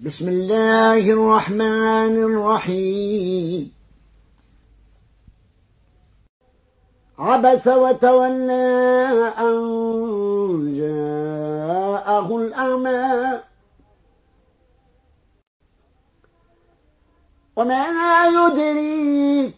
بسم الله الرحمن الرحيم. عبس وتولى أن جاءه الأعمى وما يدريك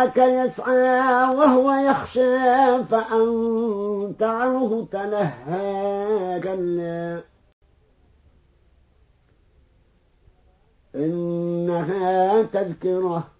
جاءك يسعى وهو يخشى فأنت عنه تلهى كلا. إنها تذكرة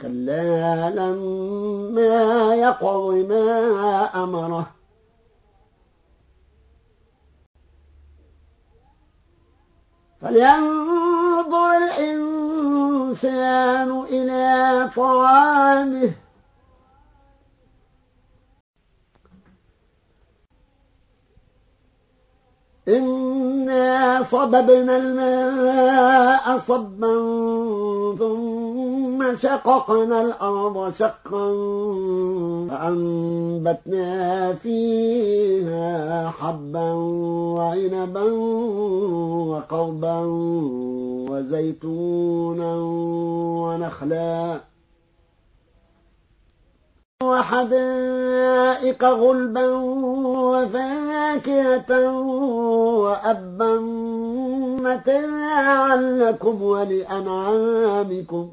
كلا لما يقض ما أمره. فلينظر الإنسان إلى طعامه. إنا صببنا الماء صبا ثم شققنا الأرض شقا فأنبتنا فيها حبا وعنبا وقربا وزيتونا ونخلا وحدائق غلبا وفاكهة وأبا متاعا لكم ولأنعامكم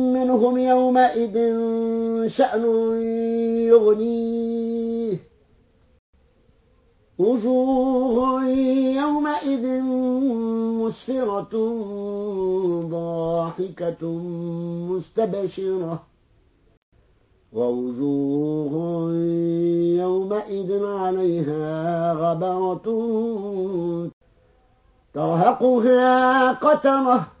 منهم يومئذ شأن يغنيه. وجوه يومئذ مسفرة ضاحكة مستبشرة. ووجوه يومئذ عليها غبرة ترهقها قترة.